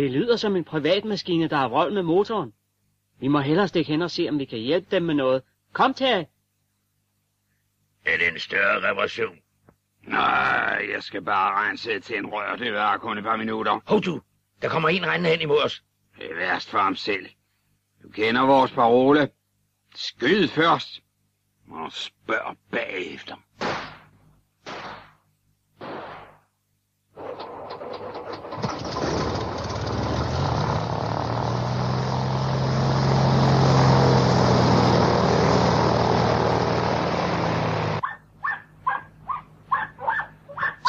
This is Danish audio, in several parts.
Det lyder som en privatmaskine, der har vrøvl med motoren. Vi må hellere stikke hen og se, om vi kan hjælpe dem med noget. Kom, Terje. Er det en større reparation? Nej, jeg skal bare rense til en rør. Det var kun et par minutter. Hov du, der kommer en rendende hen imod os. Det er værst for ham selv. Du kender vores parole. Skyd først, og spørg bagefter.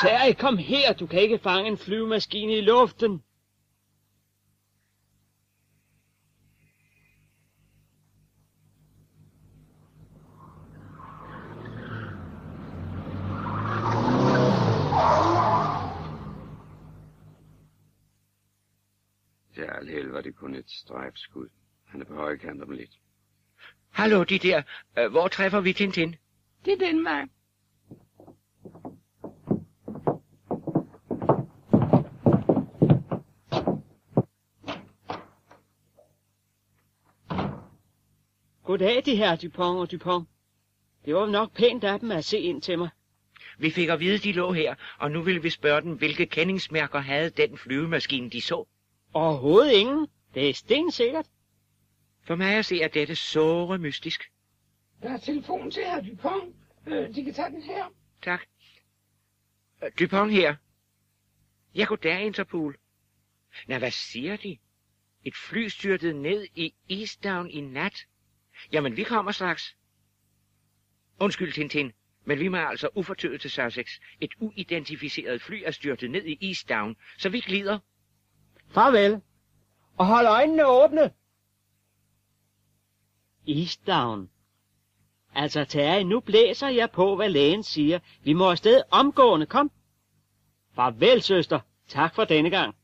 Terje, kom her. Du kan ikke fange en flyvemaskine i luften. Til alhel var det kun et stræbskud. Han er på højkant om lidt. Hallo, de der. Øh, hvor træffer vi Tintin? Det er den vej. Goddag, de her Dupont og Dupont. Det var nok pænt af dem at se ind til mig. Vi fik at vide, de lå her, og nu vil vi spørge dem, hvilke kendingsmærker havde den flyvemaskine, de så. Overhovedet ingen. Det er stensikkert. For mig at se, at dette såre mystisk. Der er telefon til her, Dupont. Øh, de kan tage den her. Tak. Øh, Dupont her. Ja, goddag, Interpol. Nå, hvad siger de? Et fly styrtede ned i Easttown i nat. Jamen, vi kommer straks. Undskyld, Tintin, men vi må altså ufortøvet til Sussex. Et uidentificeret fly er styrtet ned i Easttown, så vi glider. Farvel. Og hold øjnene åbne. Eastdown. Altså, Terje, nu blæser jeg på, hvad lægen siger. Vi må afsted omgående. Kom. Farvel, søster. Tak for denne gang.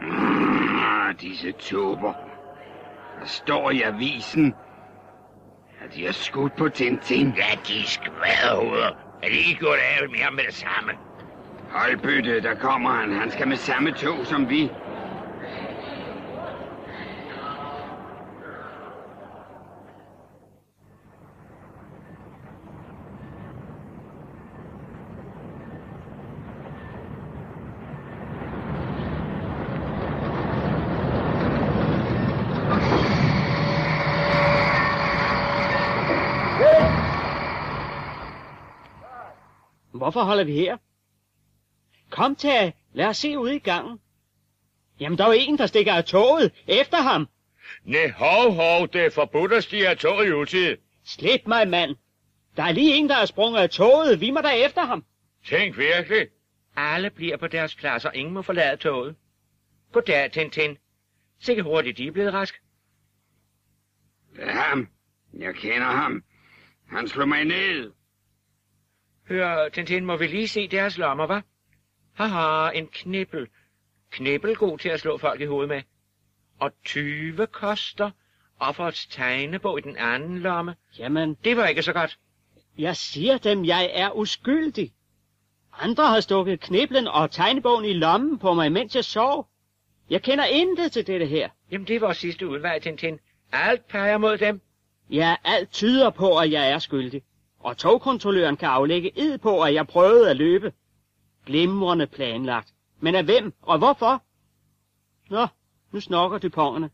Ah, disse tuber. Der står i avisen, at de har skudt på Tintin. Ja, de skvaderhoveder. Er det ikke gjort af med det samme? Holdbytte, der kommer han. Han skal med samme tog som vi. Hvorfor holder vi her? Kom, Terje. Lad os se ud i gangen. Jamen, der er jo en, der stikker af toget. Efter ham. Nej, hov, hov, det er forbudt at stige af toget i utid. Slip mig, mand. Der er lige en, der er sprunget af toget. Vi må da efter ham. Tænk virkelig. Alle bliver på deres pladser. Ingen må forlade toget. Goddag, Tintin. Sikke hurtigt, de er blevet rask. Det er ham. Jeg kender ham. Han slog mig ned. Hør, Tintin, må vi lige se deres lommer, hva'? Haha, en knibbel. Knibbel god til at slå folk i hovedet med. Og 20 koster. Offerets tegnebog i den anden lomme. Jamen, Det var ikke så godt. jeg siger dem, jeg er uskyldig. Andre har stukket kniblen og tegnebogen i lommen på mig, mens jeg sov. Jeg kender intet til dette her. Jamen, det er vores sidste udvej, Tintin. Alt peger mod dem. Ja, alt tyder på, at jeg er skyldig. Og togkontrolløren kan aflægge ed på, at jeg prøvede at løbe. Glimrende planlagt. Men af hvem og hvorfor? Nå, nu snokker dupongerne.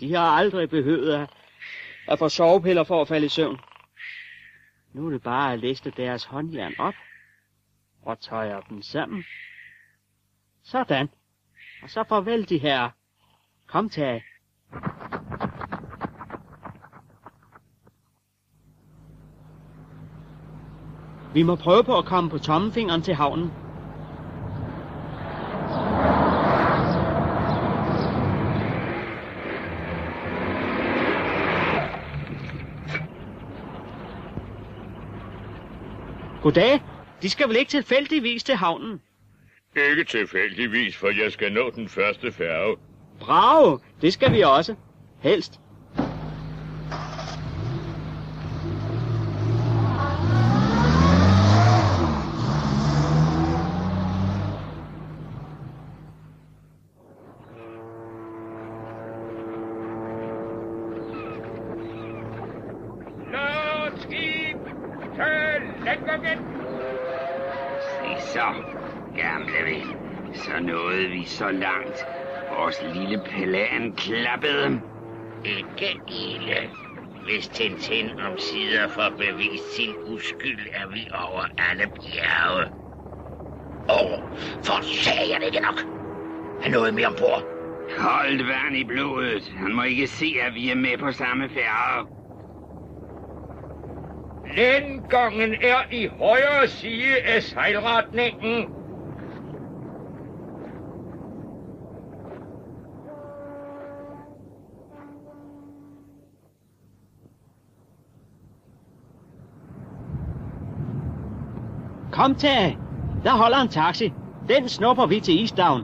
De har aldrig behøvet at, at få sovepiller for at falde i søvn. Nu er det bare at læste deres håndjern op og tøjer dem sammen. Sådan. Og så farvel de her. Kom, tag. Vi må prøve på at komme på tommefingeren til havnen. Goddag. De skal vel ikke tilfældigvis til havnen? Ikke tilfældigvis, for jeg skal nå den første færge. Bravo, det skal vi også. Helst. Tag landgangen! Se så, gamle ven. Så nåede vi så langt. Vores lille plan klappede. Ikke ilde. Hvis Tintin om sider får bevist sin uskyld, er vi over alle bjerge. Åh, oh, for sagde jeg det ikke nok. Er noget mere ombord? Koldt vand i blodet. Han må ikke se, at vi er med på samme færge. Landgangen er i højre side af sejlretningen. Kom, Tage. Der holder en taxi. Den snupper vi til Eastdown.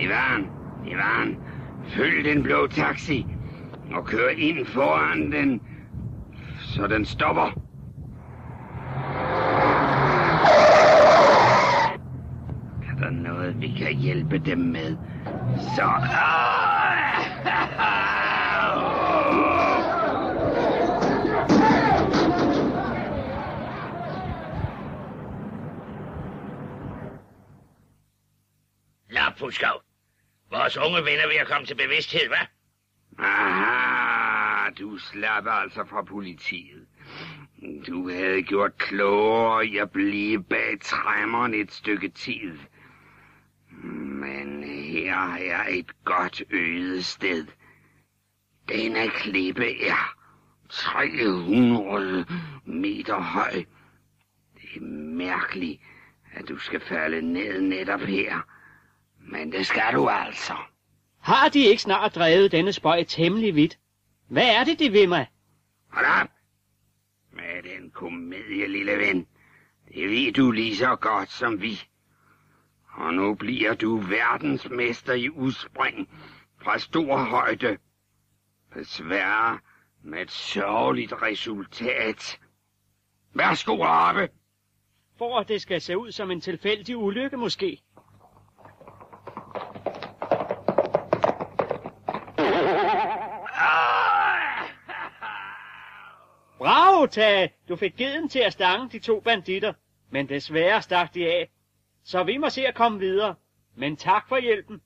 Ivan, Ivan, følg den blå taxi og kør ind foran den, så den stopper. Er der noget, vi kan hjælpe dem med? Så... Ah! Lappuskov. Vores unge venner ved at komme til bevidsthed, hvad? Aha, du slapper altså fra politiet. Du havde gjort klogere i at blive bag træmmeren et stykke tid. Men her er et godt øget sted. Denne klippe er 300 meter høj. Det er mærkeligt, at du skal falde ned netop her. Men det skal du altså. Har de ikke snart drevet denne spøj temmelig vidt? Hvad er det, de vil mig? Hold op! Med den komedie, lille ven. Det ved du lige så godt som vi. Og nu bliver du verdensmester i udspring fra stor højde. Desværre med et sørgeligt resultat. Værsgo, Rappe. For at det skal se ud som en tilfældig ulykke måske. Bravo, Tage! Du fik geden til at stange de to banditter, men desværre stak de af. Så vi må se at komme videre. Men tak for hjælpen.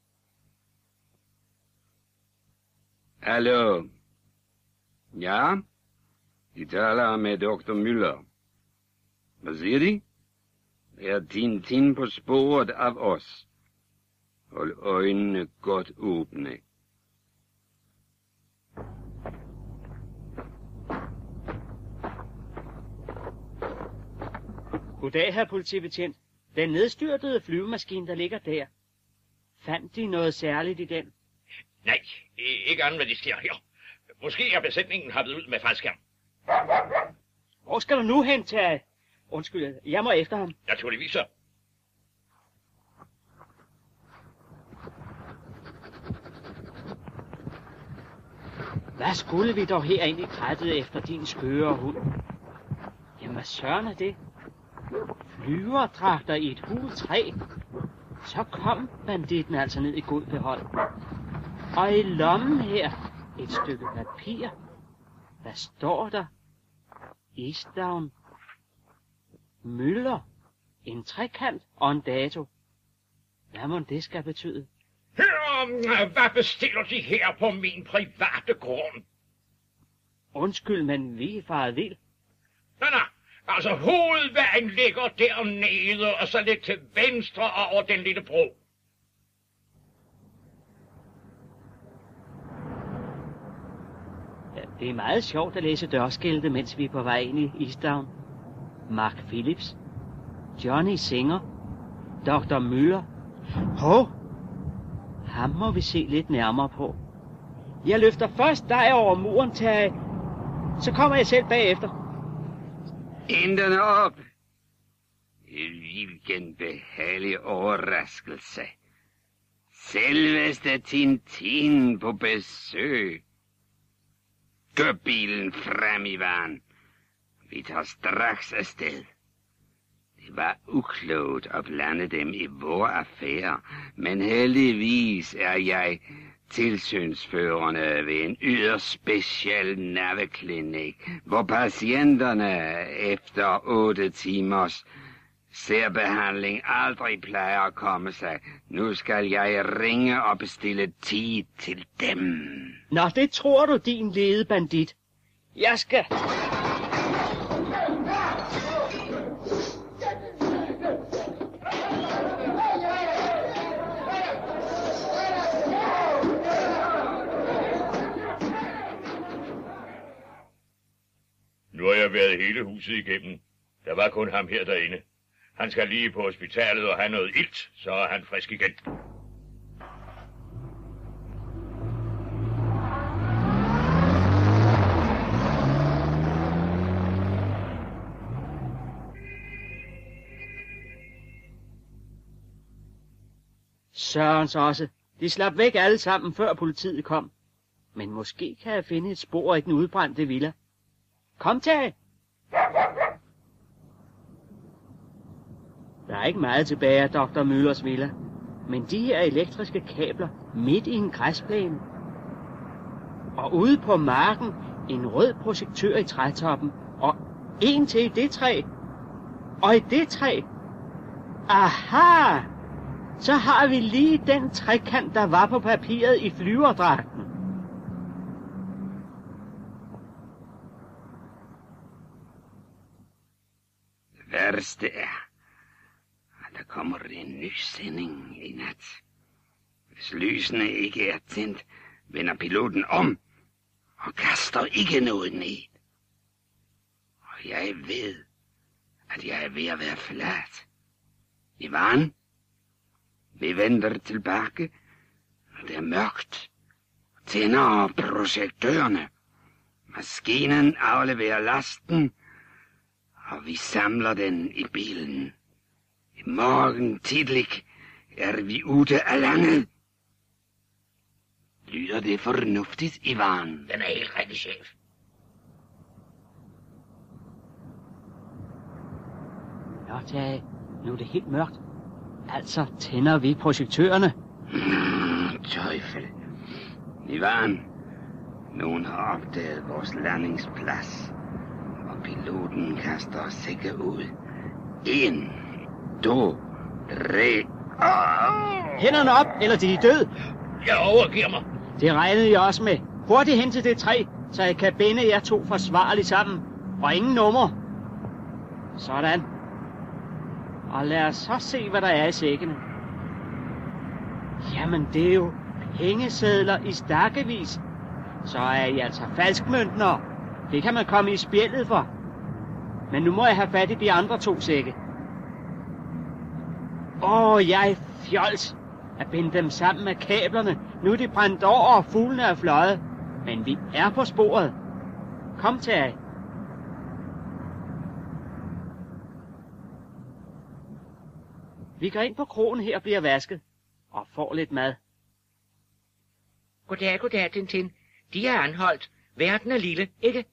Hallo. Ja? De taler med Dr. Müller. Hvad siger de? Er Tintin på sporet af os? Hold øjnene godt åbne. Goddag, herr politibetjent. Den nedstyrtede flyvemaskine, der ligger der. Fandt de noget særligt i den? Nej, ikke andet, hvad de sker her. Måske er besætningen hoppet ud med faldskærm. Hvor skal du nu hen, Tage? Undskyld, jeg må efter ham. Naturligvis så. Hvad skulle vi dog herind i krattet efter din skøre hund? Jamen, hvad søren er det? Flyverdragter i et hul træ. Så kom banditten altså ned i god behold. Og i lommen her et stykke papir. Hvad står der? Eastdown. Møller. En trekant og en dato. Hvad må det skal betyde? Hør, hvad bestiller de her på min private grund? Undskyld, men vi er faret vild. Nej, nej, altså hovedvejen ligger dernede, og så lidt til venstre over den lille bro. Ja, det er meget sjovt at læse dørskilte, mens vi er på vej ind i Easttown. Mark Phillips. Johnny Singer. Dr. Møller. Hov! Ham må vi se lidt nærmere på. Jeg løfter først dig over muren, Tage. Så kommer jeg selv bagefter. Hænderne op! Hvilken behagelig overraskelse. Selveste Tintin på besøg. Gør bilen frem, Ivan. Vi tager straks afsted. Det var uklogt at blande dem i vores affære, men heldigvis er jeg tilsynsførende ved en yderst speciel nerveklinik, hvor patienterne efter otte timers særbehandling aldrig plejer at komme sig. Nu skal jeg ringe og bestille tid til dem. Nå, det tror du, din lede bandit. Jeg skal... Nu har jeg været hele huset igennem. Der var kun ham her derinde. Han skal lige på hospitalet og have noget ilt, så er han frisk igen. Sørens også. De slap væk alle sammen, før politiet kom. Men måske kan jeg finde et spor i den udbrændte villa. Kom til! Der er ikke meget tilbage af Dr. Møllers villa, men de her elektriske kabler midt i en græsplæne. Og ude på marken en rød projektør i trætoppen, og en til i det træ. Og i det træ. Aha! Så har vi lige den trekant, der var på papiret i flyverdragten. Det er, at der kommer en ny sending i nat. Hvis lysene ikke er tændt, vender piloten om og kaster ikke noget ned. Og jeg ved, at jeg er ved at være flat. Ivan, vi vender tilbage, når det er mørkt. Tænder projektørerne. Maskinen afleverer lasten, og vi samler den i bilen. I morgen tidlig er vi ude af landet. Lyder det fornuftigt, Ivan? Den er helt rigtig, chef. Nå, Tage, nu er det helt mørkt. Altså tænder vi projektørerne. Mm, tøjfel. Ivan, nogen har opdaget vores landingsplads, piloten kaster sikkert ud. En, to, tre. Oh! Hænderne op, eller de er død. Jeg overgiver mig. Det regnede jeg også med. Hurtigt hen til det træ, så jeg kan binde jer to forsvarligt sammen. Og ingen nummer. Sådan. Og lad os så se, hvad der er i sækkene. Jamen, det er jo pengesedler i stakkevis. Så er I altså falskmøntner. Det kan man komme i spjældet for. Men nu må jeg have fat i de andre to sække. Åh, jeg fjols at binde dem sammen med kablerne. Nu er de brændt over, og fuglene er fløjet. Men vi er på sporet. Kom til jer. Vi går ind på krogen her og bliver vasket. Og får lidt mad. Goddag, goddag, Tintin. De er anholdt. Verden er lille, ikke?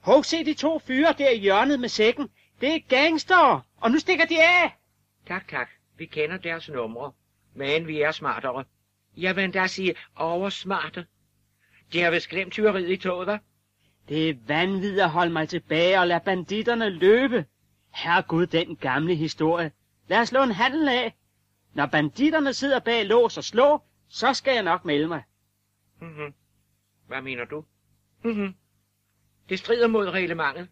Hov, se de to fyre der i hjørnet med sækken. Det er gangster, og nu stikker de af. Tak, tak. Vi kender deres numre. Men vi er smartere. Jeg vil endda sige oversmarte. De har vist glemt tyveriet i toget, hva'? Det er vanvittigt at holde mig tilbage og lade banditterne løbe. Herregud, den gamle historie. Lad os slå en handel af. Når banditterne sidder bag lås og slå, så skal jeg nok melde mig. Mhm. Hvad mener du? Mhm. Det strider mod reglementet.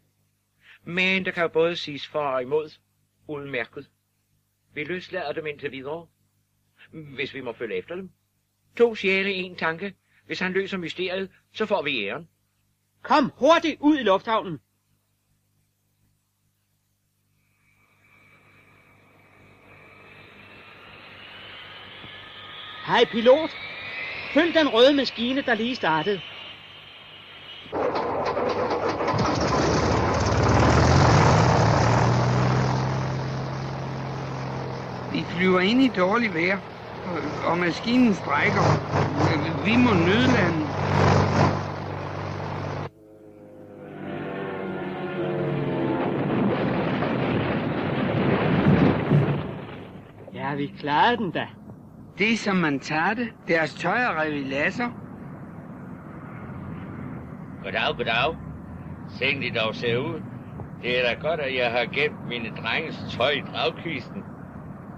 Men der kan jo både siges for og imod. Udmærket. Vi løslader dem indtil videre. Hvis vi må følge efter dem. To sjæle, en tanke. Hvis han løser mysteriet, så får vi æren. Kom hurtigt ud i lufthavnen. Hej pilot. Følg den røde maskine, der lige startede. Flyver ind i dårligt vejr, og- maskinen strækker. Vi må nødlande. vi klarede den da. Det er som man tager det. Deres tøj er revet i lasser. Goddag, goddag. Sen de dog ser ud. Det er da godt, at jeg har gemt mine drenges tøj i dragkisten.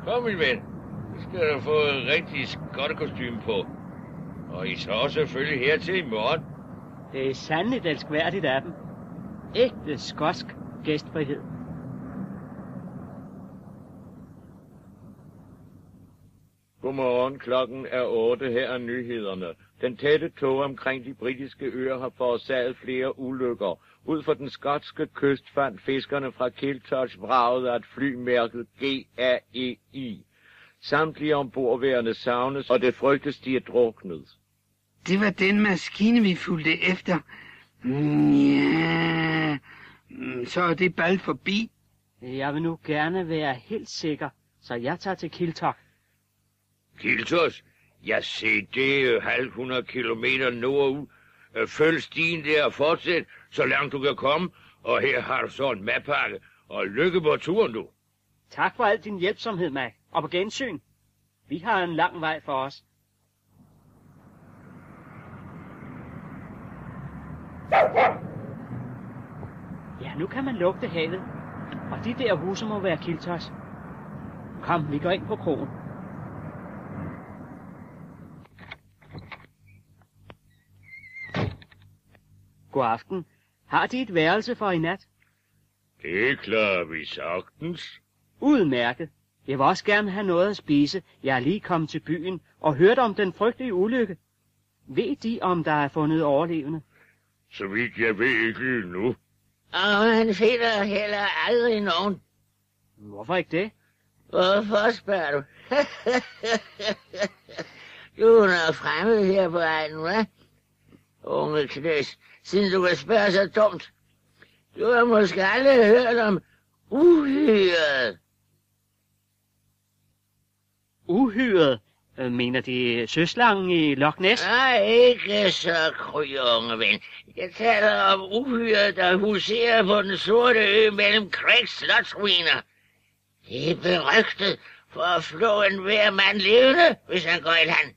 Kom, min ven. Nu skal du få et rigtig skottekostyme på. Og I så selvfølgelig hertil i morgen. Det er sandelig elskværdigt af dem. Ægte skotsk gæstfrihed. Godmorgen, klokken er 8, her er nyhederne. Den tætte tog omkring de britiske øer har forårsaget flere ulykker. Ud for den skotske kyst fandt fiskerne fra Kiltouch vraget af et fly mærket GAEI. Samtlige ombordværende savnes, og det frygtes, de er druknet. Det var den maskine, vi fulgte efter. Mm, Ja, Mm, så er det bald forbi. Jeg vil nu gerne være helt sikker, så jeg tager til Kiltok. Kiltos? Ja, se, det er halv hundrede kilometer nordud. Øh, følg stien der og fortsæt, så langt du kan komme. Og her har du så en madpakke. Og lykke på turen, du. Tak for al din hjælpsomhed, Mac. Og på gensyn. Vi har en lang vej for os. Ja, nu kan man lugte havet. Og de der huse må være Kiltos. Kom, vi går ind på krogen. God aften. Har de et værelse for i nat? Det klarer vi sagtens. Udmærket. Jeg vil også gerne have noget at spise. Jeg er lige kommet til byen og hørt om den frygtelige ulykke. Ved de, om der er fundet overlevende? Så vidt jeg ved ikke nu. Og han finder heller aldrig nogen. Hvorfor ikke det? Hvorfor spørger du? du er noget fremmed her på egen, hva'? Unge knæs, siden du kan spørge så dumt. Du har måske aldrig hørt om uhyret. Uhyret? Øh, Mener de søslangen i Loch Ness? Nej, ikke så kry, unge ven. Jeg taler om uhyret, der huserer på den sorte ø mellem Craigs slotsruiner. Det er berygtet for at flå en hver mand levende, hvis han går i land.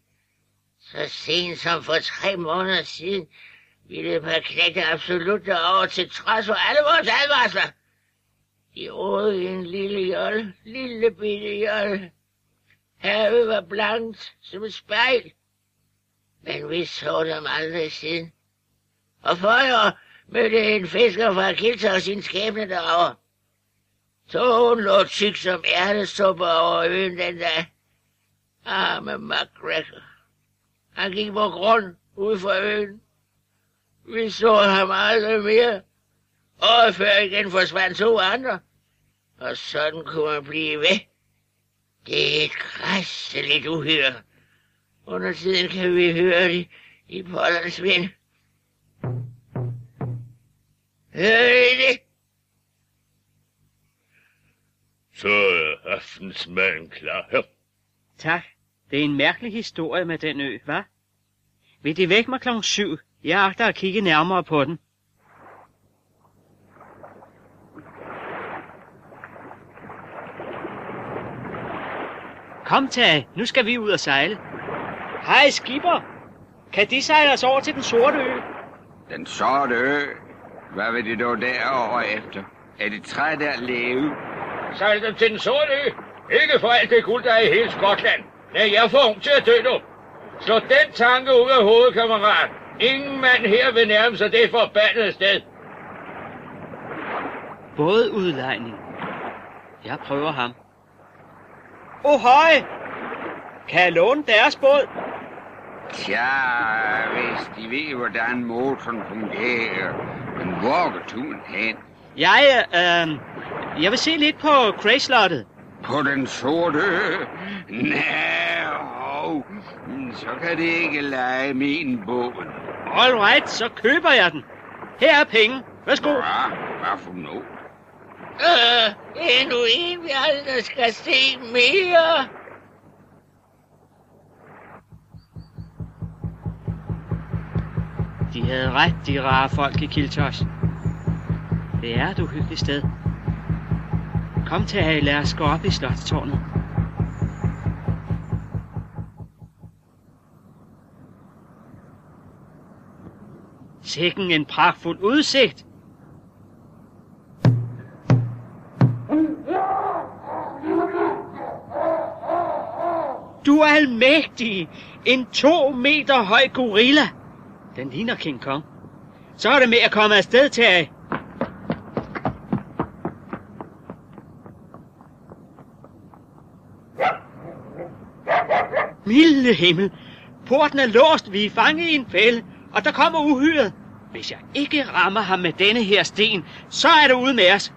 Så sent som for tre måneder siden ville man knække absolut over til trods for alle vores advarsler. De åd i en lille jolle, lille bitte jolle. Havet var blankt som et spejl. Men vi så dem aldrig siden. Og for år mødte en fisker fra Kilter sin skæbne derovre. Tågen lå tyk som ærtesuppe over øen den dag. Arme McGregor. Han gik på grund ude for øen. Vi så ham aldrig mere. Året før igen forsvandt to andre. Og sådan kunne man blive ved. Det er et græsseligt uhyre. Under tiden kan vi høre det i pollernes vind. Hører I det? Så er aftensmaden klar her. Tak. Det er en mærkelig historie med den ø, hva'? Vil de vække mig klokken syv? Jeg agter at kigge nærmere på den. Kom, Tage. Nu skal vi ud og sejle. Hej, skipper. Kan de sejle os over til den sorte ø? Den sorte ø. Hvad vil de dog derovre efter? Er det træt af at leve? Sejl dem til den sorte ø. Ikke for alt det guld, der er i hele Skotland. Nej, jeg for ung til at dø nu. Slå den tanke ud af hovedet, kammerat. Ingen mand her vil nærme sig det forbandede sted. Bådudlejning. Jeg prøver ham. Ohøj! Kan jeg låne deres båd? Tja, hvis de ved, hvordan motoren fungerer. Men hvor går turen hen? Jeg, øh, jeg vil se lidt på Cray-slottet. På den sorte ø? Så kan det ikke lege min båd. All right, så køber jeg den. Her er penge. Værsgo. Ja, hvad for noget? Øh, endnu en, vi aldrig skal se mere. De havde ret, de rare folk i Kiltos. Det er et uhyggeligt sted. Kom, Terje, lad os gå op i slotstårnet. Sikken en pragtfuld udsigt. Du er almægtig. En to meter høj gorilla. Den ligner King Kong. Så er det med at komme afsted, Terry. Af. Milde himmel. Porten er låst, vi er fanget i en fælde, og der kommer uhyret. Hvis jeg ikke rammer ham med denne her sten, så er det ude med os.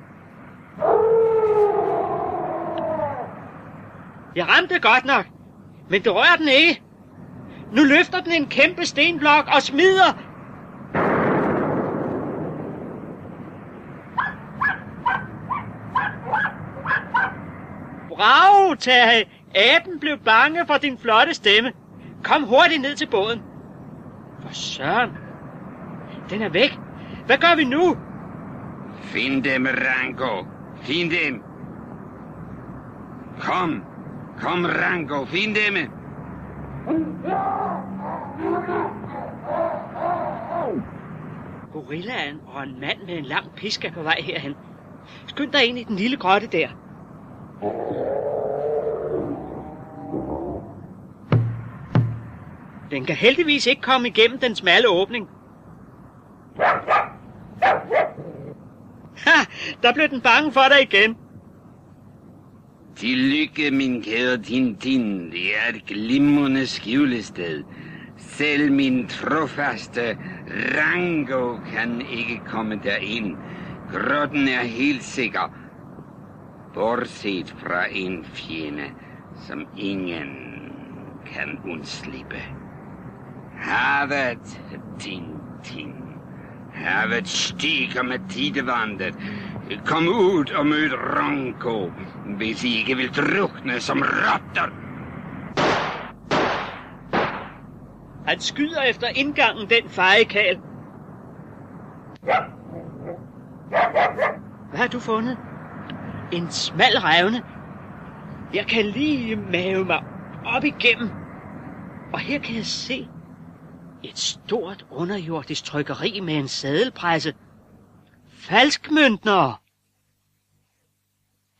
Jeg ramte godt nok, men det rører den ikke. Nu løfter den en kæmpe stenblok og smider. Bravo, Terje. Aben blev bange for din flotte stemme. Kom hurtigt ned til båden. For søren. Den er væk. Hvad gør vi nu? Find dem, Rango. Find dem. Kom. Kom, Rango. Find dem. Gorillaen og en mand med en lang pisk er på vej herhen. Skynd dig ind i den lille grotte der. Den kan heldigvis ikke komme igennem den smalle åbning. Ha! Der blev den bange for dig igen. Tillykke, min kære Tintin. Det er et glimrende skjulested. Selv min trofaste Rango kan ikke komme derind. Grotten er helt sikker. Bortset fra en fjende, som ingen kan undslippe. Havet, Tintin. Havet stiger med tidevandet. Kom ud og mød Ronko, hvis I ikke vil drukne som rotter. Han skyder efter indgangen, den fejekal. Hvad har du fundet? En smal revne. Jeg kan lige mave mig op igennem. Og her kan jeg se et stort underjordisk trykkeri med en sadelpresse. Falskmøntner.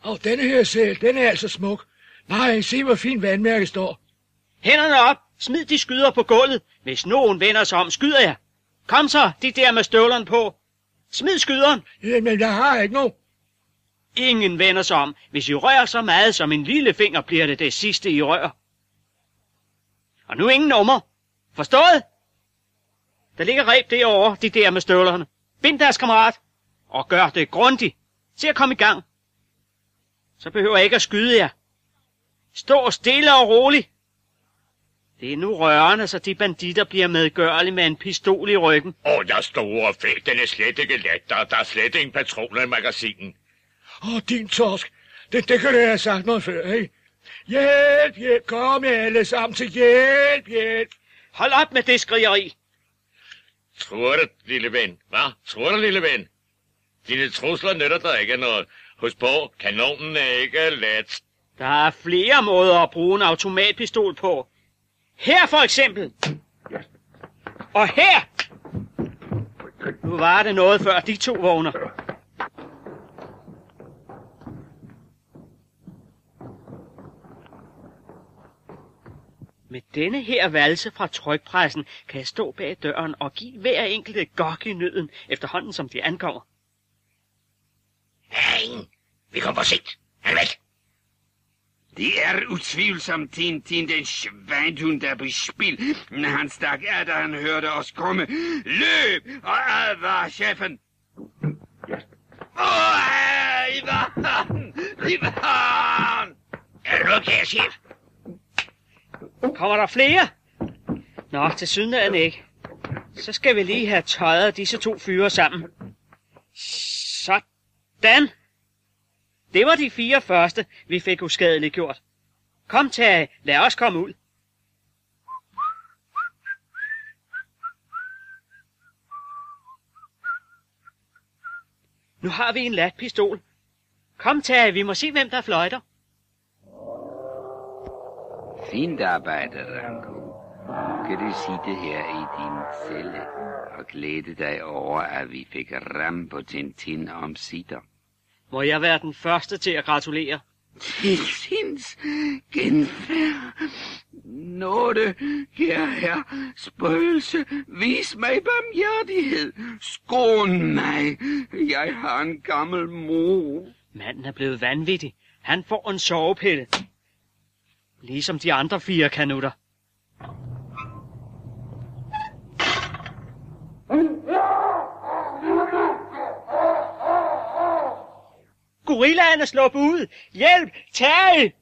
Og denne her sæl, den er altså smuk. Nej, se hvor fint vandmærke står. Hænderne op. Smid de skyder på gulvet. Hvis nogen vender sig om, skyder jeg. Kom så, de der med støvlerne på. Smid skyderen. Jamen, jeg har ikke nogen. Ingen vender sig om. Hvis I rører så meget som en lille finger, bliver det det sidste, I rører. Og nu ingen nummer. Forstået? Der ligger reb derovre, de der med støvlerne. Bind deres kammerat. Og gør det grundigt. Se at komme i gang. Så behøver jeg ikke at skyde jer. Stå stille og roligt. Det er nu rørende, så de banditter bliver medgørlige med en pistol i ryggen. Åh, jeg store fæk, den er slet ikke let. Der, der er slet ingen patroner i magasinen. Åh, din torsk. Det, det kan du have sagt mig før, ikke? Hjælp, hjælp, kom alle sammen til hjælp, hjælp. Hold op med det skrigeri. Tror du, lille ven? Hvad? Tror du, lille ven? Dine trusler nytter der ikke noget. Husk på, kanonen er ikke let. Der er flere måder at bruge en automatpistol på. Her for eksempel. Og her. Nu var det noget før de to vågner. Med denne her valse fra trykpressen kan jeg stå bag døren og give hver enkelt et gok i nøden, efterhånden som de ankommer. Nej, vi kommer for sent. Han er væk. Det er utvivlsomt Tintin, den svejthund, der er på spil. Han stak af, da han hørte os komme. Løb og advar chefen. Åh, Ivan! Ivan! Er du okay, chef? Uh. Kommer der flere? Nå, til sydenlandet ikke. Så skal vi lige have tøjet disse to fyre sammen. Sådan. Det var de fire første, vi fik uskadeligt gjort. Kom, Tage, lad os komme ud. Nu har vi en lat pistol. Kom, Tage, vi må se, hvem der fløjter. Fint arbejde, Rango. kan du sitte her i din celle og glæde dig over, at vi fik ram på Tintin om sitter. Må jeg være den første til at gratulere? Til sinds genfærd. Nåde, kære herre, spøgelse, vis mig barmhjertighed. Skån mig, jeg har en gammel mor. Manden er blevet vanvittig. Han får en sovepille. Ligesom de andre fire kanutter. Gorillaen er sluppet ud! Hjælp! Tag!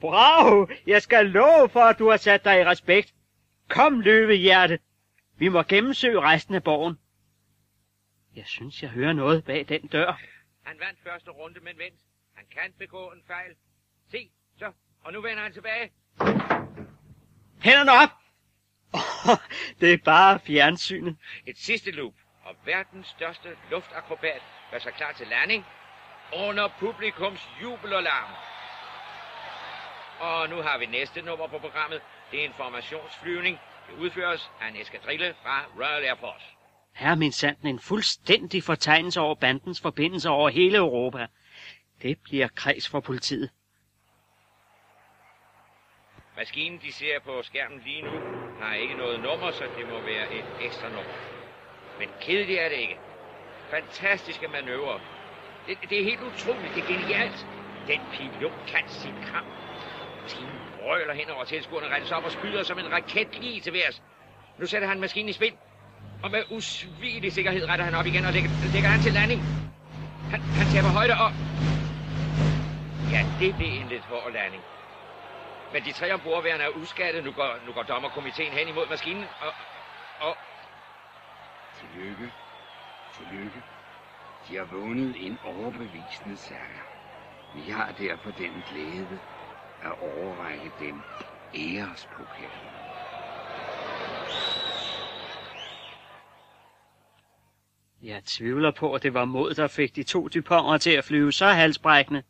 Bravo! Jeg skal love for, at du har sat dig i respekt. Kom, løvehjerte. Vi må gennemsøge resten af borgen. Jeg synes, jeg hører noget bag den dør. Han vandt første runde, men vent. Han kan begå en fejl. Se, så. Og nu vender han tilbage. Hænderne op! Oh, det er bare fjernsynet. Et sidste loop. Og verdens største luftakrobat gør sig klar til landing under publikums jubel og larm. Og nu har vi næste nummer på programmet. Det er informationsflyvning. Det udføres af en eskadrille fra Royal Air Force. Er min sanden en fuldstændig fortegnelse over bandens forbindelser over hele Europa. Det bliver kreds for politiet. Maskinen, de ser på skærmen lige nu, har ikke noget nummer, så det må være et ekstra nummer. Men kedeligt er det ikke. Fantastiske manøvrer. Det, det er helt utroligt. Det er genialt. Den pilot kan sit kram. Maskinen brøler hen over tilskuerne, rettes op og skyder som en raket lige til værs. Nu sætter han maskinen i spil. Og med usvigelig sikkerhed retter han op igen og lægger, lægger han til landing. Han, han taber højde og... Ja, det blev en lidt hård landing. Men de tre ombordværende er uskattet. Nu går, nu går dommerkomiteen hen imod maskinen, og... og Tillykke. Tillykke. De har vundet en overbevisende sejr. Vi har derfor den glæde at overrække dem ærespokalen. Jeg tvivler på, at det var mod, der fik de to dyponger til at flyve så halsbrækkende.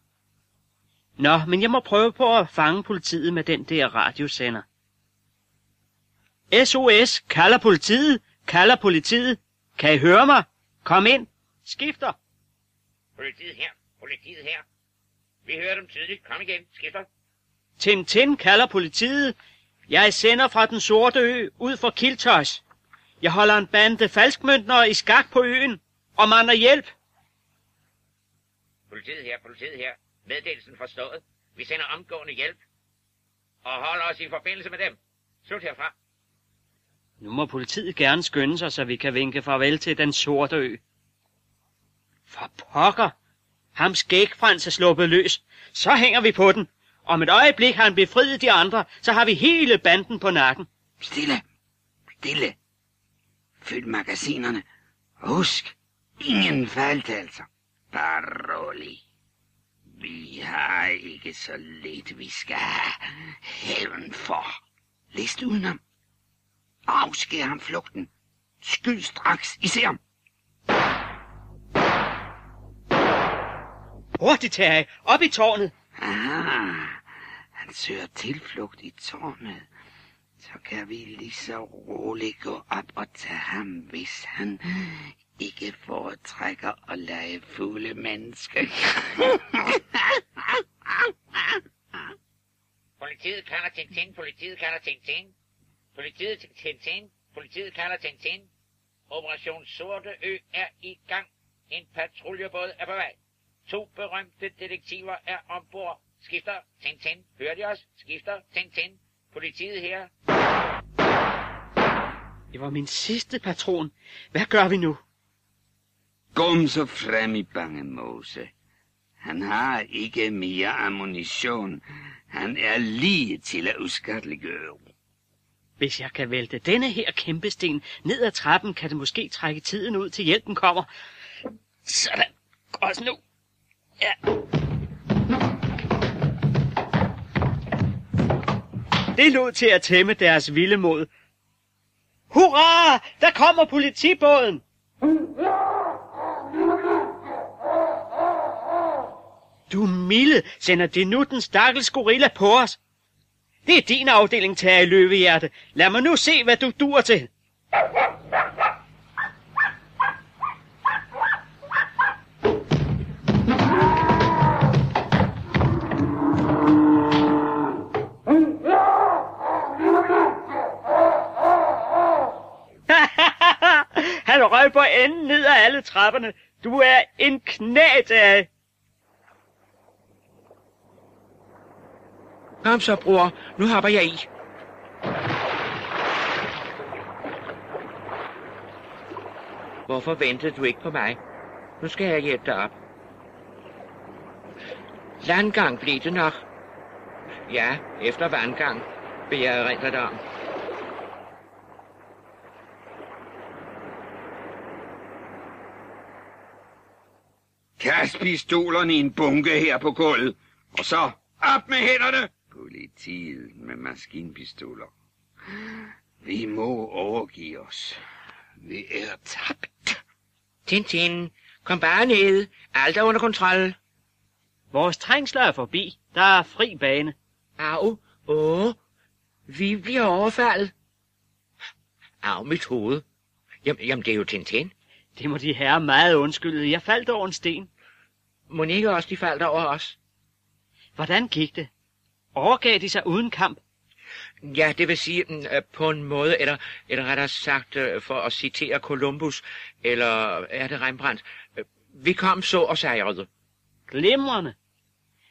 Nå, men jeg må prøve på at fange politiet med den der radiosender. SOS kalder politiet, kalder politiet. Kan I høre mig? Kom ind. Skifter. Politiet her, politiet her. Vi hører dem tydeligt. Kom igen, skifter. Tintin kalder politiet. Jeg sender fra den sorte ø ud for Kiltos. Jeg holder en bande falskmøntnere i skak på øen. Og man er hjælp. Politiet her, politiet her. Meddelelsen forstået. Vi sender omgående hjælp. Og holder os i forbindelse med dem. Slut herfra. Nu må politiet gerne skynde sig, så vi kan vinke farvel til den sorte ø. For pokker! Ham skægfrans er sluppet løs. Så hænger vi på den. Om et øjeblik har han befriet de andre, så har vi hele banden på nakken. Stille. Stille. Fyld magasinerne. Husk, ingen fejltagelser. Bare rolig. Vi har ikke så lidt, vi skal have hævn for. List udenom. Afskær ham flugten. Skyd straks, I ser ham. Hurtigt, Terje. Op i tårnet. Aha, han søger tilflugt i tårnet. Så kan vi lige så roligt gå op og tage ham, hvis han ikke foretrækker at lege fulde mennesker. Politiet kalder Tintin, politiet kalder Tintin. Politiet til Tintin, politiet kalder Tintin. Operation Sorte Ø er i gang. En patruljebåd er på vej. To berømte detektiver er ombord. Skifter Tintin. Hører de os? Skifter Tintin. Politiet her. Det var min sidste patron. Hvad gør vi nu? Kom så frem i bange mose. Han har ikke mere ammunition. Han er lige til at uskatteliggøre. Hvis jeg kan vælte denne her kæmpesten ned ad trappen, kan det måske trække tiden ud til hjælpen kommer. Sådan. Godt nu. Ja. Det lod til at tæmme deres vilde mod. Hurra! Der kommer politibåden! Du milde, sender det nu den stakkels gorilla på os. Det er din afdeling, Terje Løvehjerte. Lad mig nu se, hvad du dur til. Røg på enden ned ad alle trapperne. Du er en knæt af. Kom så, bror. Nu hopper jeg i. Hvorfor ventede du ikke på mig? Nu skal jeg hjælpe dig op. Landgang blev det nok. Ja, efter vandgang, vil jeg erindre dig om. Kast pistolerne i en bunke her på gulvet. Og så op med hænderne. Politiet med maskinpistoler. Vi må overgive os. Vi er tabt. Tintin, kom bare ned. Alt er under kontrol. Vores trængsler er forbi. Der er fri bane. Au, åh, vi bliver overfaldet. Au, mit hoved. Jamen, jamen det er jo Tintin. Det må de herre meget undskylde. Jeg faldt over en sten. Ikke også de faldt over os? Hvordan gik det? Overgav de sig uden kamp? Ja, det vil sige mm, øh, på en måde, eller, eller rettere sagt øh, for at citere Columbus, eller er det Rembrandt. øh, Vi kom så og sejrede. Glimrende.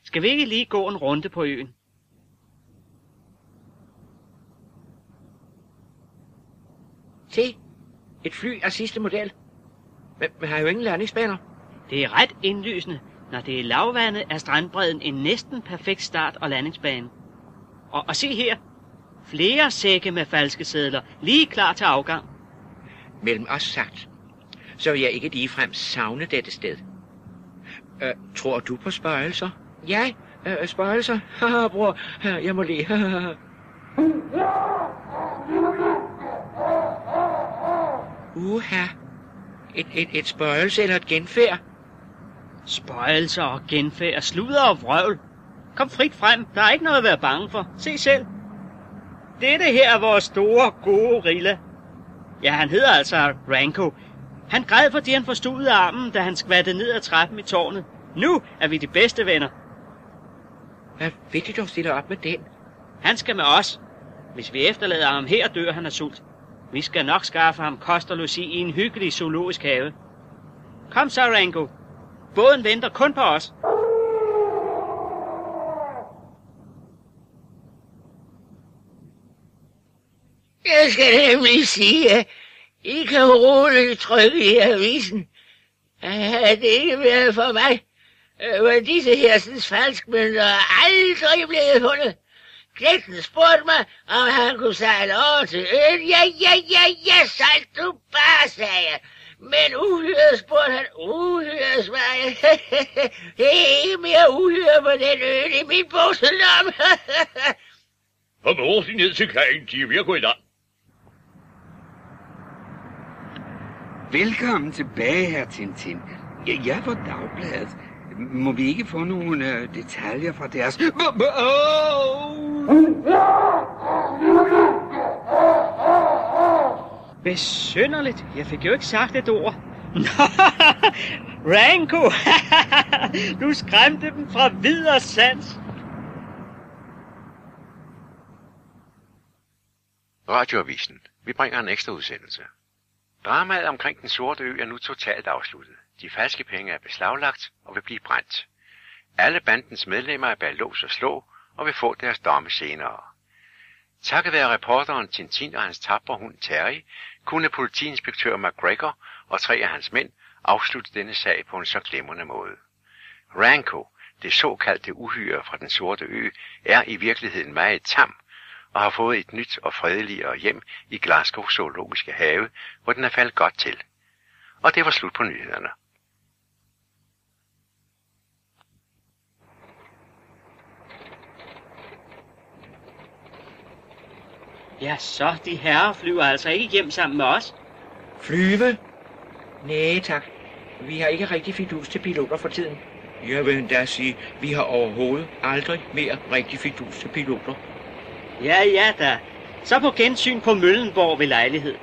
Skal vi ikke lige gå en runde på øen? Se, et fly af sidste model. Men man har jo ingen landingsbaner. Det er ret indlysende. Når det er lavvandet, er strandbredden en næsten perfekt start- og landingsbane. Og, og se her. Flere sække med falske sædler, lige klar til afgang. Mellem os sagt, så vil jeg ikke ligefrem savne dette sted. Øh, tror du på spøgelser? Ja, øh, spøgelser. Haha, bror, jeg må le. Uha. Et, et, et spøgelse eller et genfærd? Spøjelser og genfærd, sludder og vrøvl. Kom frit frem, der er ikke noget at være bange for. Se selv. Dette her er vores store, gode Rilla. Ja, han hedder altså Ranko. Han græd, fordi han forstod armen, da han skvattede ned ad trappen i tårnet. Nu er vi de bedste venner. Hvad vil du dog stille op med den? Han skal med os. Hvis vi efterlader ham her, dør han af sult. Vi skal nok skaffe ham kost og logi i en hyggelig zoologisk have. Kom så, Rango. Båden venter kun på os. Jeg skal nemlig sige, at I kan roligt trykke i avisen. At det ikke været for mig, øh, var disse hersens falskmønter aldrig blevet fundet. Knægten spurgte mig, om han kunne sejle over til øen. Ja, ja, ja, ja, sejl du bare, sagde jeg. Men uhyret spurgte han, uhyret svarede jeg. Det er ikke mere uhyre på den ø i min bukselomme. Kom hurtigt ned til kajen, de er ved at gå i land. Velkommen tilbage, her Tintin. Jeg, var dagbladet. Må vi ikke få nogle øh, detaljer fra deres... Åh! Besynderligt. Jeg fik jo ikke sagt et ord. Ranko! du skræmte dem fra videre sans. Radioavisen. Vi bringer en ekstra udsendelse. Dramaet omkring den sorte ø er nu totalt afsluttet. De falske penge er beslaglagt og vil blive brændt. Alle bandens medlemmer er bag lås og slå og vil få deres domme senere. Takket være reporteren Tintin og hans tapre hund Terry, kunne politiinspektør McGregor og tre af hans mænd afslutte denne sag på en så glimrende måde. Ranko, det såkaldte uhyre fra den sorte ø, er i virkeligheden meget tam og har fået et nyt og fredeligere hjem i Glasgow Zoologiske Have, hvor den er faldet godt til. Og det var slut på nyhederne. Ja, så de herrer flyver altså ikke hjem sammen med os. Flyve? Nej, tak. Vi har ikke rigtig fidus til piloter for tiden. Jeg vil endda sige, vi har overhovedet aldrig mere rigtig fidus til piloter. Ja, ja da. Så på gensyn på Møllenborg ved lejlighed.